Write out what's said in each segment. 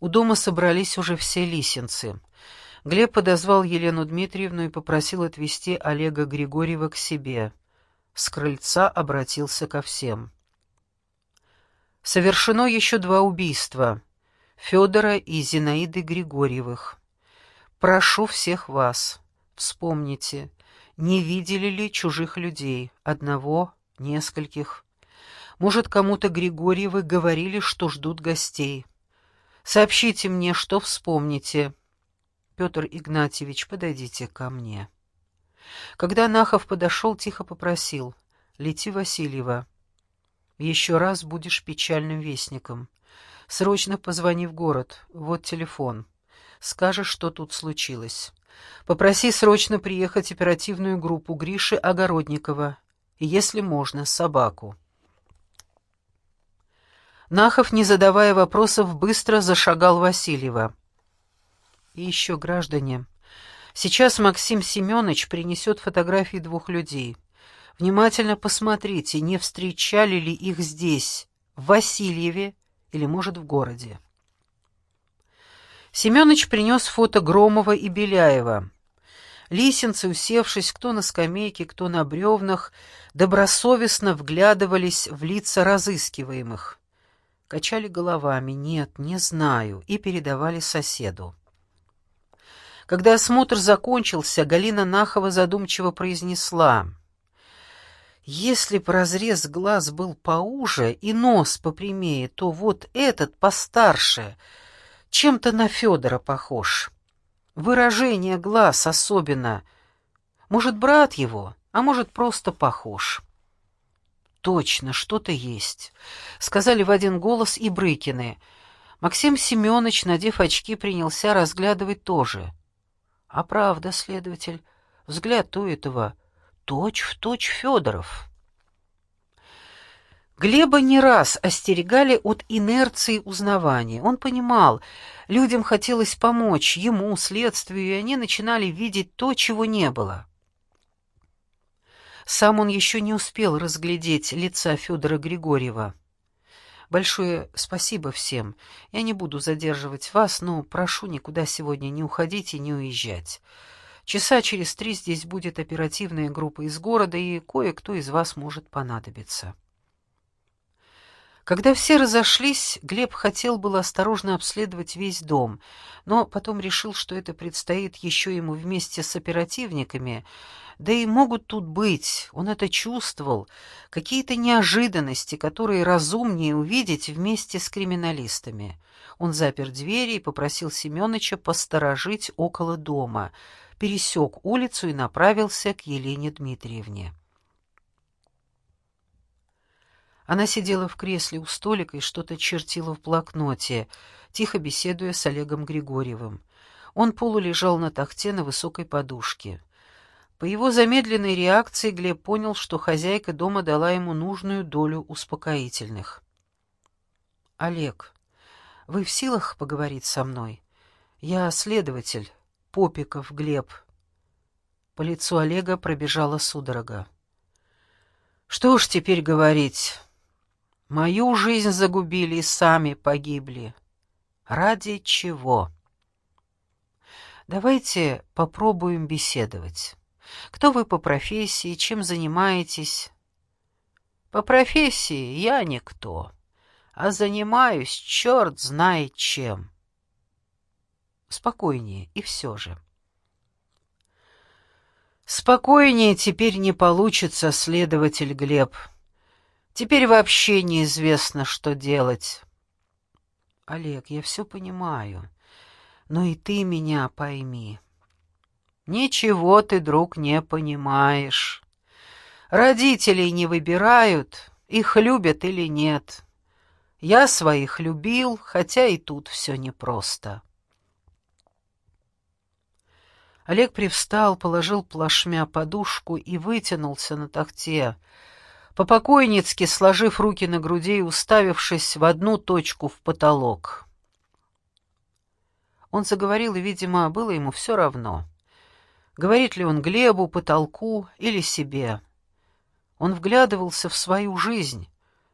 У дома собрались уже все лисенцы. Глеб подозвал Елену Дмитриевну и попросил отвезти Олега Григорьева к себе. С крыльца обратился ко всем. Совершено еще два убийства — Федора и Зинаиды Григорьевых. Прошу всех вас, вспомните, не видели ли чужих людей, одного, нескольких. Может, кому-то Григорьевы говорили, что ждут гостей. Сообщите мне, что вспомните. Петр Игнатьевич, подойдите ко мне. Когда Нахов подошел, тихо попросил. Лети, Васильева. Еще раз будешь печальным вестником. Срочно позвони в город. Вот телефон. Скажешь, что тут случилось. Попроси срочно приехать оперативную группу Гриши Огородникова. И, если можно, собаку. Нахов, не задавая вопросов, быстро зашагал Васильева. И еще, граждане, сейчас Максим Семенович принесет фотографии двух людей. Внимательно посмотрите, не встречали ли их здесь, в Васильеве или, может, в городе. Семенович принес фото Громова и Беляева. Лисенцы, усевшись кто на скамейке, кто на бревнах, добросовестно вглядывались в лица разыскиваемых качали головами «нет, не знаю» и передавали соседу. Когда осмотр закончился, Галина Нахова задумчиво произнесла «Если б разрез глаз был поуже и нос попрямее, то вот этот постарше, чем-то на Федора похож. Выражение глаз особенно. Может, брат его, а может, просто похож». Точно, что-то есть, сказали в один голос и Брыкины. Максим Семенович, надев очки, принялся разглядывать тоже. А правда, следователь, взгляд у этого точь в точь Федоров. Глеба не раз остерегали от инерции узнавания. Он понимал, людям хотелось помочь, ему, следствию, и они начинали видеть то, чего не было. Сам он еще не успел разглядеть лица Федора Григорьева. Большое спасибо всем. Я не буду задерживать вас, но прошу никуда сегодня не уходить и не уезжать. Часа через три здесь будет оперативная группа из города, и кое-кто из вас может понадобиться. Когда все разошлись, Глеб хотел было осторожно обследовать весь дом, но потом решил, что это предстоит еще ему вместе с оперативниками, да и могут тут быть, он это чувствовал, какие-то неожиданности, которые разумнее увидеть вместе с криминалистами. Он запер двери и попросил Семёныча посторожить около дома, пересек улицу и направился к Елене Дмитриевне. Она сидела в кресле у столика и что-то чертила в блокноте, тихо беседуя с Олегом Григорьевым. Он полулежал на тахте на высокой подушке. По его замедленной реакции Глеб понял, что хозяйка дома дала ему нужную долю успокоительных. «Олег, вы в силах поговорить со мной? Я следователь, Попиков Глеб». По лицу Олега пробежала судорога. «Что ж теперь говорить?» Мою жизнь загубили и сами погибли. Ради чего? Давайте попробуем беседовать. Кто вы по профессии, чем занимаетесь? По профессии я никто, а занимаюсь черт знает чем. Спокойнее, и все же. Спокойнее теперь не получится, следователь Глеб. Теперь вообще неизвестно, что делать. Олег, я все понимаю, но и ты меня пойми. Ничего ты, друг, не понимаешь. Родителей не выбирают, их любят или нет. Я своих любил, хотя и тут все непросто. Олег привстал, положил плашмя подушку и вытянулся на тахте, по-покойницки сложив руки на груди и уставившись в одну точку в потолок. Он заговорил, и, видимо, было ему все равно. Говорит ли он Глебу, потолку или себе? Он вглядывался в свою жизнь,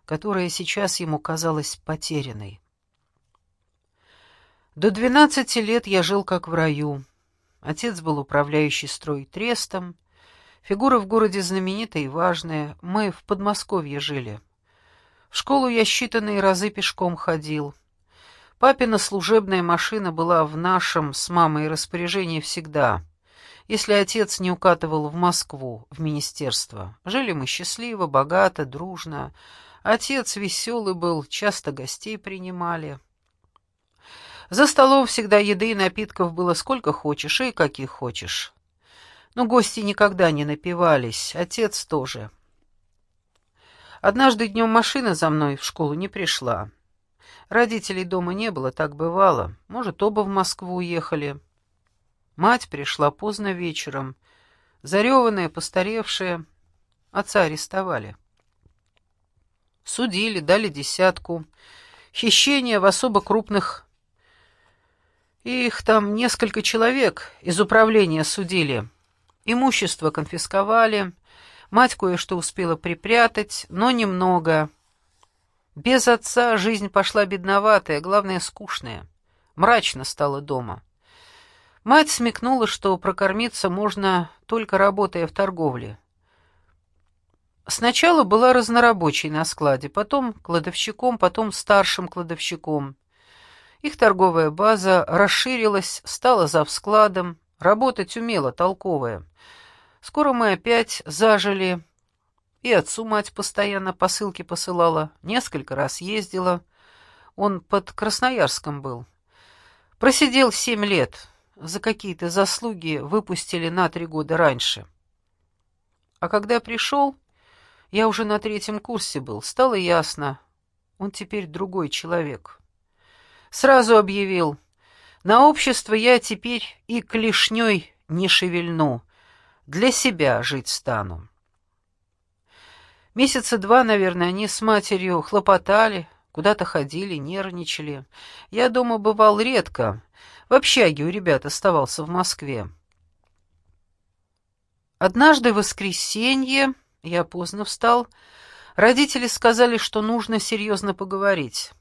которая сейчас ему казалась потерянной. До двенадцати лет я жил как в раю. Отец был управляющий стройтрестом. Фигура в городе знаменитая и важная. Мы в Подмосковье жили. В школу я считанные разы пешком ходил. Папина служебная машина была в нашем с мамой распоряжении всегда. Если отец не укатывал в Москву, в министерство. Жили мы счастливо, богато, дружно. Отец веселый был, часто гостей принимали. За столом всегда еды и напитков было сколько хочешь и каких хочешь. Но гости никогда не напивались, отец тоже. Однажды днем машина за мной в школу не пришла. Родителей дома не было, так бывало. Может, оба в Москву уехали. Мать пришла поздно вечером, зареванная, постаревшая. Отца арестовали. Судили, дали десятку. Хищение в особо крупных их там несколько человек из управления судили. Имущество конфисковали, мать кое-что успела припрятать, но немного. Без отца жизнь пошла бедноватая, главное, скучная. Мрачно стало дома. Мать смекнула, что прокормиться можно только работая в торговле. Сначала была разнорабочей на складе, потом кладовщиком, потом старшим кладовщиком. Их торговая база расширилась, стала завскладом, работать умела, толковая. Скоро мы опять зажили, и отцу мать постоянно посылки посылала, несколько раз ездила. Он под Красноярском был. Просидел семь лет, за какие-то заслуги выпустили на три года раньше. А когда пришел, я уже на третьем курсе был, стало ясно, он теперь другой человек». Сразу объявил, на общество я теперь и клешней не шевельну, для себя жить стану. Месяца два, наверное, они с матерью хлопотали, куда-то ходили, нервничали. Я дома бывал редко, в общаге у ребят оставался в Москве. Однажды в воскресенье, я поздно встал, родители сказали, что нужно серьезно поговорить.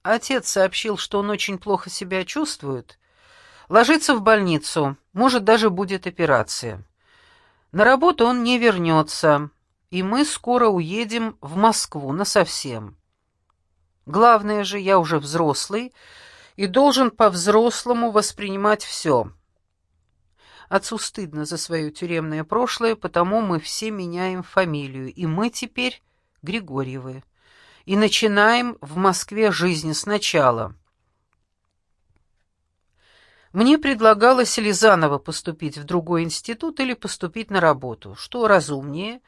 Отец сообщил, что он очень плохо себя чувствует. Ложится в больницу, может, даже будет операция. На работу он не вернется, и мы скоро уедем в Москву насовсем. Главное же, я уже взрослый и должен по-взрослому воспринимать все. Отцу стыдно за свое тюремное прошлое, потому мы все меняем фамилию, и мы теперь Григорьевы и начинаем в Москве жизнь сначала. Мне предлагалось или заново поступить в другой институт, или поступить на работу, что разумнее,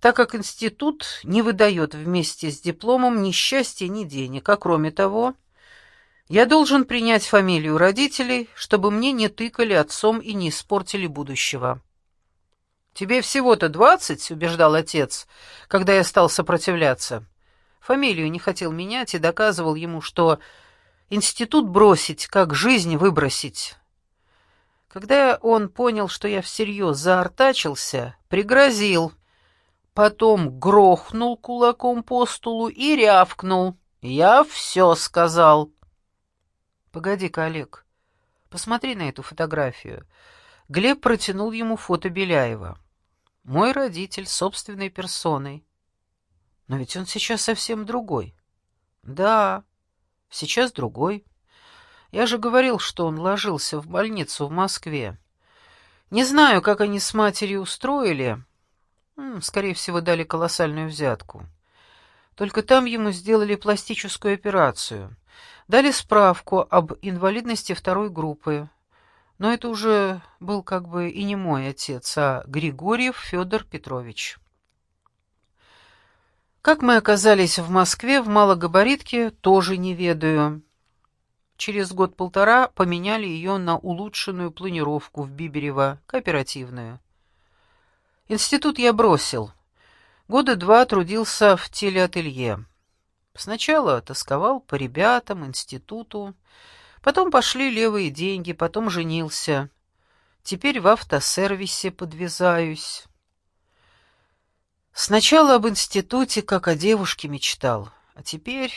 так как институт не выдает вместе с дипломом ни счастья, ни денег, а кроме того, я должен принять фамилию родителей, чтобы мне не тыкали отцом и не испортили будущего. «Тебе всего-то двадцать», — убеждал отец, когда я стал сопротивляться. Фамилию не хотел менять и доказывал ему, что институт бросить, как жизнь выбросить. Когда он понял, что я всерьез заортачился, пригрозил, потом грохнул кулаком по столу и рявкнул. «Я все сказал». «Погоди-ка, Олег, посмотри на эту фотографию». Глеб протянул ему фото Беляева. «Мой родитель собственной персоной. Но ведь он сейчас совсем другой. Да, сейчас другой. Я же говорил, что он ложился в больницу в Москве. Не знаю, как они с матерью устроили. Скорее всего, дали колоссальную взятку. Только там ему сделали пластическую операцию. Дали справку об инвалидности второй группы. Но это уже был как бы и не мой отец, а Григорьев Федор Петрович. Как мы оказались в Москве в малогабаритке, тоже не ведаю. Через год-полтора поменяли ее на улучшенную планировку в Биберево, кооперативную. Институт я бросил. Года два трудился в телеателье. Сначала тосковал по ребятам, институту, потом пошли левые деньги, потом женился. Теперь в автосервисе подвязаюсь. Сначала об институте, как о девушке, мечтал, а теперь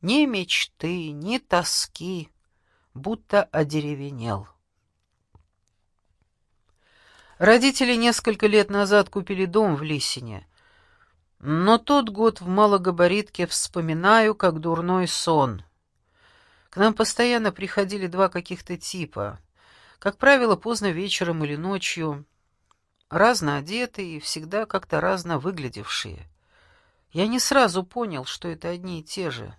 ни мечты, ни тоски. будто одеревенел. Родители несколько лет назад купили дом в Лисине, но тот год в малогабаритке вспоминаю, как дурной сон. К нам постоянно приходили два каких-то типа, как правило, поздно вечером или ночью, разно одетые и всегда как-то разно выглядевшие. Я не сразу понял, что это одни и те же.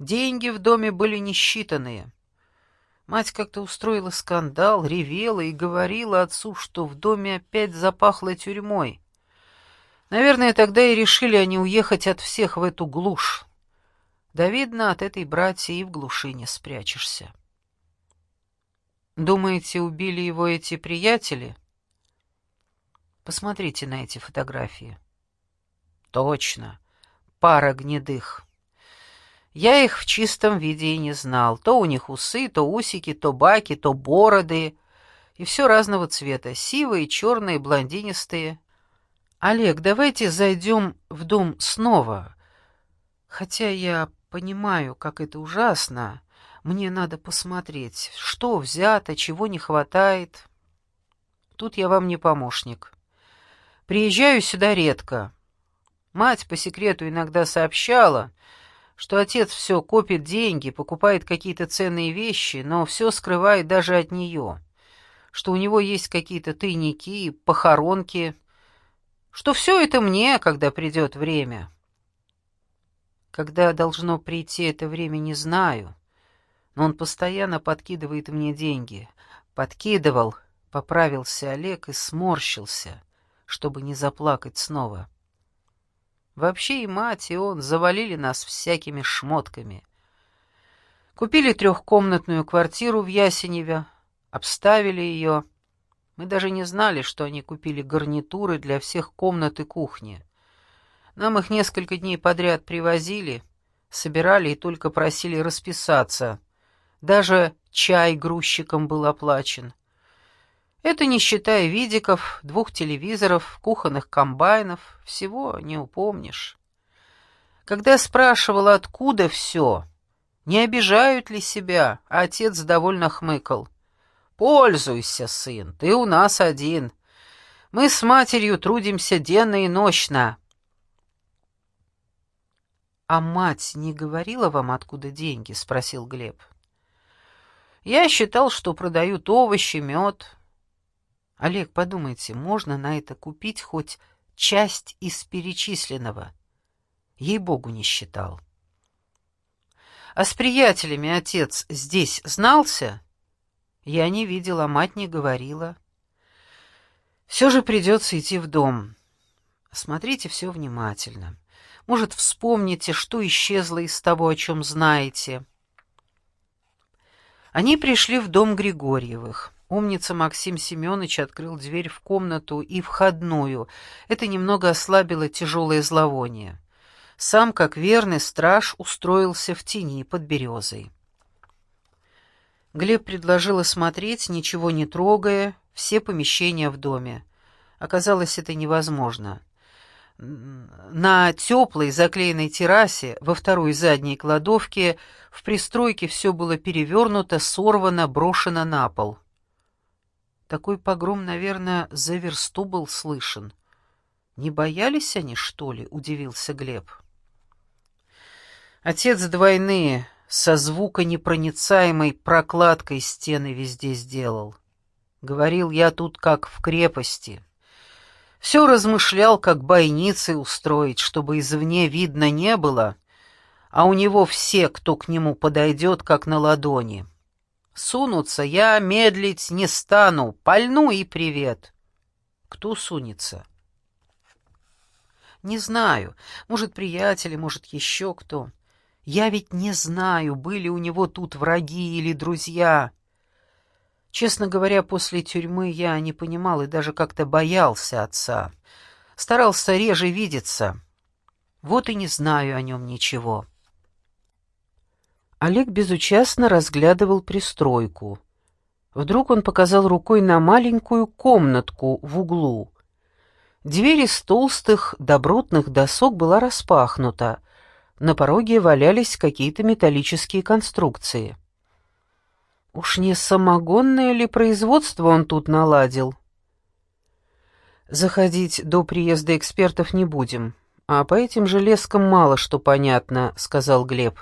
Деньги в доме были несчитанные. Мать как-то устроила скандал, ревела и говорила отцу, что в доме опять запахло тюрьмой. Наверное, тогда и решили они уехать от всех в эту глушь. Да, видно, от этой братья и в глуши не спрячешься. Думаете, убили его эти приятели? Посмотрите на эти фотографии. Точно, пара гнедых. Я их в чистом виде и не знал. То у них усы, то усики, то баки, то бороды. И все разного цвета. Сивые, черные, блондинистые. Олег, давайте зайдем в дом снова. Хотя я понимаю, как это ужасно. Мне надо посмотреть, что взято, чего не хватает. Тут я вам не помощник. Приезжаю сюда редко. Мать по секрету иногда сообщала, что отец все копит деньги, покупает какие-то ценные вещи, но все скрывает даже от нее, что у него есть какие-то тайники, похоронки, что все это мне, когда придет время. Когда должно прийти это время, не знаю, но он постоянно подкидывает мне деньги. Подкидывал, поправился Олег и сморщился, чтобы не заплакать снова. Вообще и мать, и он завалили нас всякими шмотками. Купили трехкомнатную квартиру в Ясеневе, обставили ее. Мы даже не знали, что они купили гарнитуры для всех комнат и кухни. Нам их несколько дней подряд привозили, собирали и только просили расписаться. Даже чай грузчикам был оплачен. Это не считая видиков, двух телевизоров, кухонных комбайнов, всего не упомнишь. Когда спрашивала, откуда все, не обижают ли себя, отец довольно хмыкал. «Пользуйся, сын, ты у нас один. Мы с матерью трудимся денно и ночно». «А мать не говорила вам, откуда деньги?» — спросил Глеб. «Я считал, что продают овощи, мед, Олег, подумайте, можно на это купить хоть часть из перечисленного? Ей-богу, не считал. А с приятелями отец здесь знался? Я не видела, мать не говорила. Все же придется идти в дом. Смотрите все внимательно. Может, вспомните, что исчезло из того, о чем знаете. Они пришли в дом Григорьевых. Умница Максим Семенович открыл дверь в комнату и входную. Это немного ослабило тяжелое зловоние. Сам, как верный страж, устроился в тени под березой. Глеб предложил осмотреть, ничего не трогая, все помещения в доме. Оказалось, это невозможно. На теплой заклеенной террасе, во второй задней кладовке, в пристройке все было перевернуто, сорвано, брошено на пол. Такой погром, наверное, за версту был слышен. Не боялись они, что ли? удивился Глеб. Отец двойные, со звуконепроницаемой прокладкой стены везде сделал. Говорил я тут как в крепости. Все размышлял, как бойницы устроить, чтобы извне видно не было, а у него все, кто к нему подойдет, как на ладони. Сунуться я медлить не стану, пальну и привет. Кто сунется? Не знаю, может, приятели, может, еще кто. Я ведь не знаю, были у него тут враги или друзья. Честно говоря, после тюрьмы я не понимал и даже как-то боялся отца. Старался реже видеться. Вот и не знаю о нем ничего. Олег безучастно разглядывал пристройку. Вдруг он показал рукой на маленькую комнатку в углу. Дверь из толстых добротных досок была распахнута. На пороге валялись какие-то металлические конструкции. Уж не самогонное ли производство он тут наладил? Заходить до приезда экспертов не будем, а по этим железкам мало что понятно, сказал Глеб.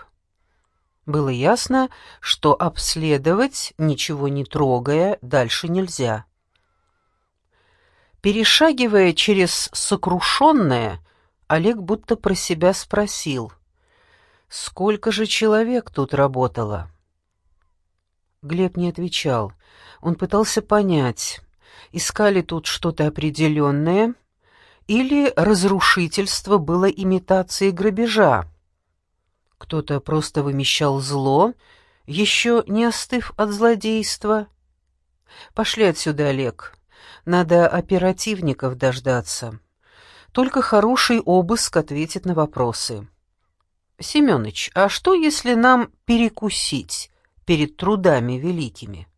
Было ясно, что обследовать, ничего не трогая, дальше нельзя. Перешагивая через сокрушенное, Олег будто про себя спросил, «Сколько же человек тут работало?» Глеб не отвечал. Он пытался понять, искали тут что-то определенное или разрушительство было имитацией грабежа. Кто-то просто вымещал зло, еще не остыв от злодейства. «Пошли отсюда, Олег. Надо оперативников дождаться. Только хороший обыск ответит на вопросы. Семёныч, а что, если нам перекусить перед трудами великими?»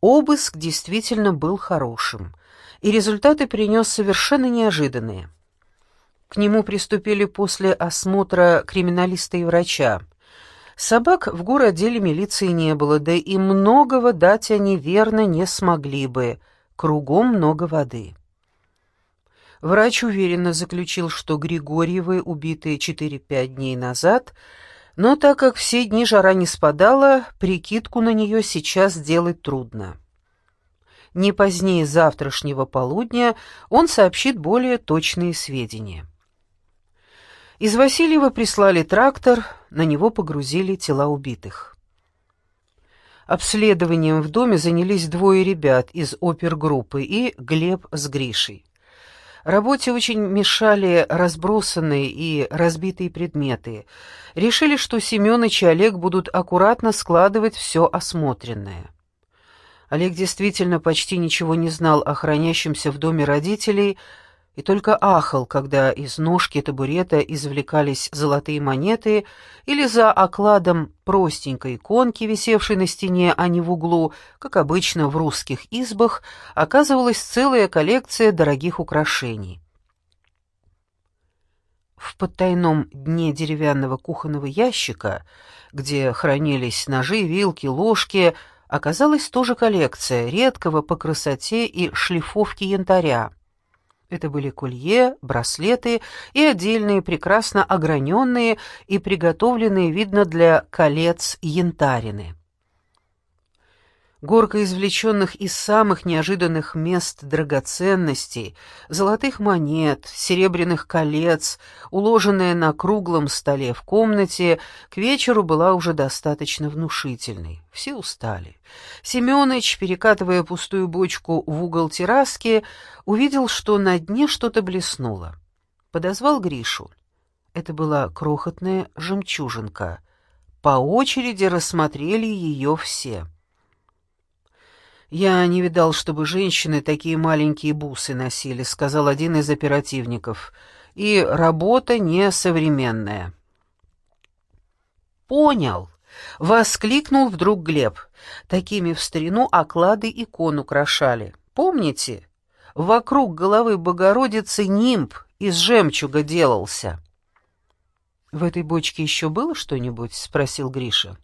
Обыск действительно был хорошим, и результаты принес совершенно неожиданные. К нему приступили после осмотра криминалиста и врача. Собак в городделе милиции не было, да и многого дать они верно не смогли бы. Кругом много воды. Врач уверенно заключил, что Григорьевы, убитые 4-5 дней назад, но так как все дни жара не спадала, прикидку на нее сейчас сделать трудно. Не позднее завтрашнего полудня он сообщит более точные сведения. Из Васильева прислали трактор, на него погрузили тела убитых. Обследованием в доме занялись двое ребят из опергруппы и Глеб с Гришей. Работе очень мешали разбросанные и разбитые предметы. Решили, что Семёныч и Олег будут аккуратно складывать все осмотренное. Олег действительно почти ничего не знал о хранящемся в доме родителей, и только ахал, когда из ножки табурета извлекались золотые монеты или за окладом простенькой иконки, висевшей на стене, а не в углу, как обычно в русских избах, оказывалась целая коллекция дорогих украшений. В потайном дне деревянного кухонного ящика, где хранились ножи, вилки, ложки, оказалась тоже коллекция редкого по красоте и шлифовке янтаря. Это были колье, браслеты и отдельные прекрасно ограненные и приготовленные, видно, для колец янтарины. Горка извлеченных из самых неожиданных мест драгоценностей, золотых монет, серебряных колец, уложенная на круглом столе в комнате, к вечеру была уже достаточно внушительной. Все устали. Семёныч, перекатывая пустую бочку в угол терраски, увидел, что на дне что-то блеснуло. Подозвал Гришу. Это была крохотная жемчужинка. По очереди рассмотрели ее все. «Я не видал, чтобы женщины такие маленькие бусы носили», — сказал один из оперативников. «И работа не современная». «Понял», — воскликнул вдруг Глеб. «Такими в старину оклады икон украшали. Помните? Вокруг головы Богородицы нимб из жемчуга делался». «В этой бочке еще было что-нибудь?» — спросил Гриша.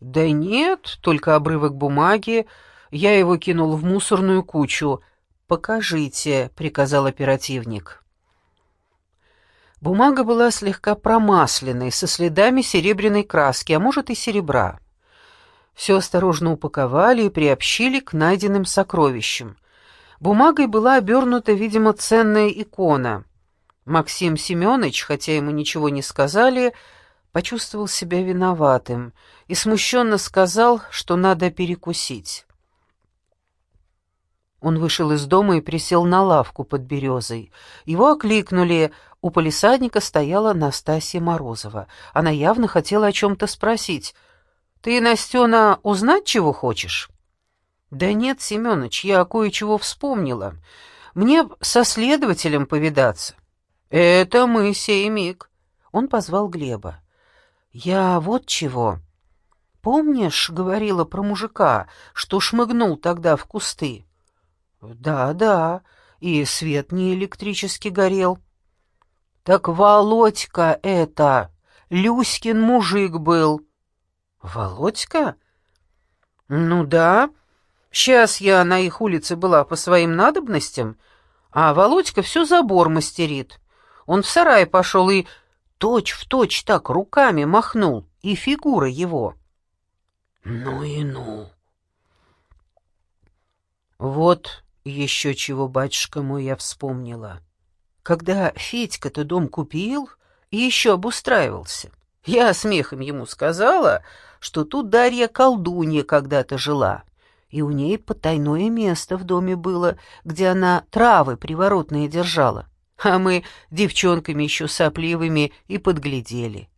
«Да нет, только обрывок бумаги, я его кинул в мусорную кучу. «Покажите», — приказал оперативник. Бумага была слегка промасленной, со следами серебряной краски, а может и серебра. Все осторожно упаковали и приобщили к найденным сокровищам. Бумагой была обернута, видимо, ценная икона. Максим Семенович, хотя ему ничего не сказали, почувствовал себя виноватым и смущенно сказал, что надо перекусить. Он вышел из дома и присел на лавку под березой. Его окликнули. У полисадника стояла Настасья Морозова. Она явно хотела о чем-то спросить. «Ты, Настена, узнать чего хочешь?» «Да нет, Семёныч, я кое-чего вспомнила. Мне со следователем повидаться». «Это мы сей миг». Он позвал Глеба. «Я вот чего. Помнишь, говорила про мужика, что шмыгнул тогда в кусты?» «Да, да, и свет не электрически горел». «Так Володька это, Люськин мужик был». «Володька? «Ну да. Сейчас я на их улице была по своим надобностям, а Володька все забор мастерит. Он в сарай пошел и точь в точь так руками махнул, и фигура его». «Ну и ну!» Вот еще чего, батюшка мой, я вспомнила. Когда Федька-то дом купил и еще обустраивался, я смехом ему сказала, что тут Дарья колдунья когда-то жила, и у ней потайное место в доме было, где она травы приворотные держала, а мы девчонками еще сопливыми и подглядели.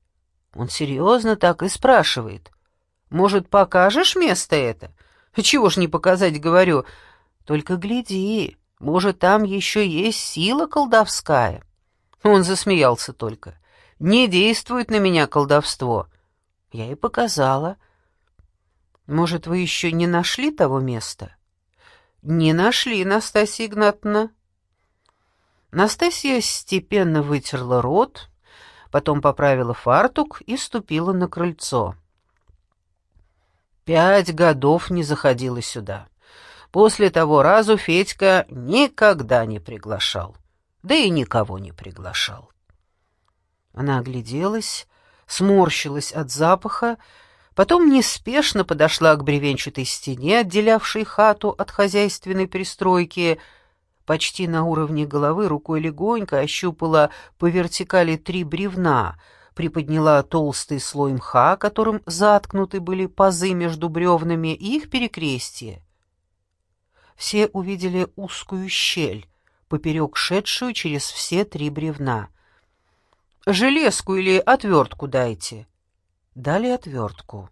Он серьезно так и спрашивает. «Может, покажешь место это?» «Чего ж не показать, говорю, только гляди, может, там еще есть сила колдовская». Он засмеялся только. «Не действует на меня колдовство». Я и показала. «Может, вы еще не нашли того места?» «Не нашли, Настасья Игнатовна». Настасья степенно вытерла рот, потом поправила фартук и ступила на крыльцо. Пять годов не заходила сюда. После того разу Федька никогда не приглашал, да и никого не приглашал. Она огляделась, сморщилась от запаха, потом неспешно подошла к бревенчатой стене, отделявшей хату от хозяйственной пристройки, почти на уровне головы рукой легонько ощупала по вертикали три бревна, приподняла толстый слой мха, которым заткнуты были пазы между бревнами, и их перекрестие все увидели узкую щель, поперек шедшую через все три бревна. «Железку или отвертку дайте». Дали отвертку.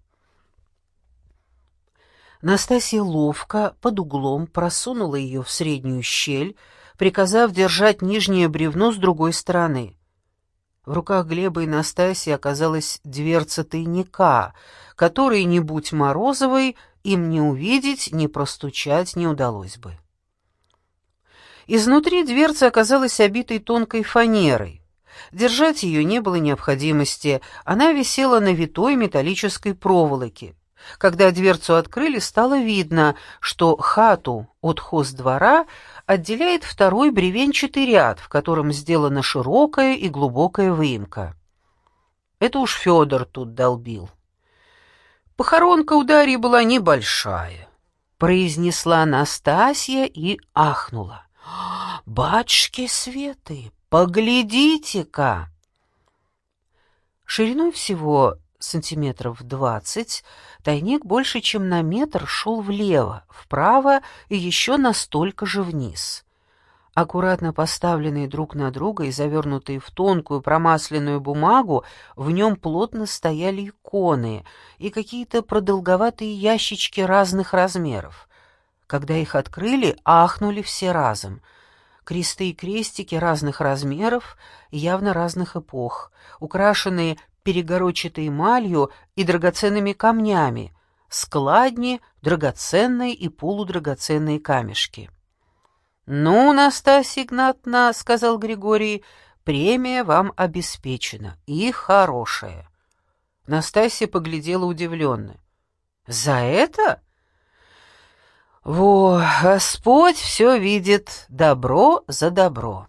Настасья ловко под углом просунула ее в среднюю щель, приказав держать нижнее бревно с другой стороны. В руках Глеба и Настасьи оказалась дверца тайника, который, не будь Морозовой, им не увидеть, не простучать не удалось бы. Изнутри дверца оказалась обитой тонкой фанерой. Держать ее не было необходимости, она висела на витой металлической проволоке. Когда дверцу открыли, стало видно, что хату от хоздвора отделяет второй бревенчатый ряд, в котором сделана широкая и глубокая выемка. Это уж Федор тут долбил. Похоронка у Дарьи была небольшая, произнесла Настасья и ахнула. «Батюшки Светы, поглядите-ка!» Шириной всего сантиметров двадцать, тайник больше, чем на метр шел влево, вправо и еще настолько же вниз. Аккуратно поставленные друг на друга и завернутые в тонкую промасленную бумагу, в нем плотно стояли иконы и какие-то продолговатые ящички разных размеров. Когда их открыли, ахнули все разом. Кресты и крестики разных размеров, явно разных эпох, украшенные перегородчатой эмалью и драгоценными камнями, складни, драгоценные и полудрагоценные камешки. «Ну, Настасья Игнатовна, — сказал Григорий, — премия вам обеспечена, и хорошая». Настасья поглядела удивленно. «За это?» «Во, Господь все видит, добро за добро».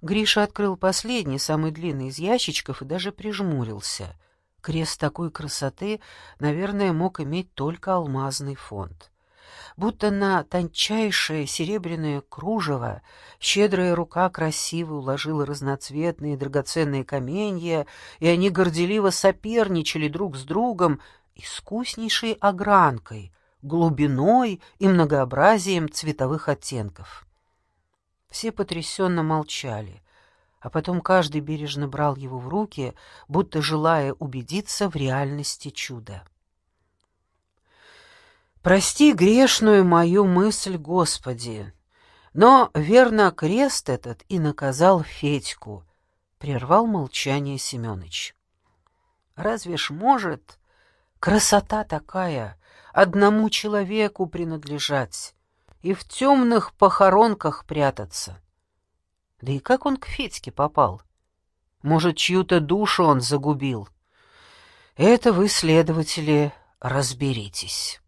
Гриша открыл последний, самый длинный из ящичков и даже прижмурился. Крест такой красоты, наверное, мог иметь только алмазный фонд будто на тончайшее серебряное кружево щедрая рука красиво уложила разноцветные драгоценные каменья, и они горделиво соперничали друг с другом искуснейшей огранкой, глубиной и многообразием цветовых оттенков. Все потрясенно молчали, а потом каждый бережно брал его в руки, будто желая убедиться в реальности чуда. Прости грешную мою мысль, Господи. Но, верно, крест этот и наказал Федьку, — прервал молчание Семёныч. Разве ж может красота такая одному человеку принадлежать и в темных похоронках прятаться? Да и как он к Федьке попал? Может, чью-то душу он загубил? Это вы, следователи, разберитесь.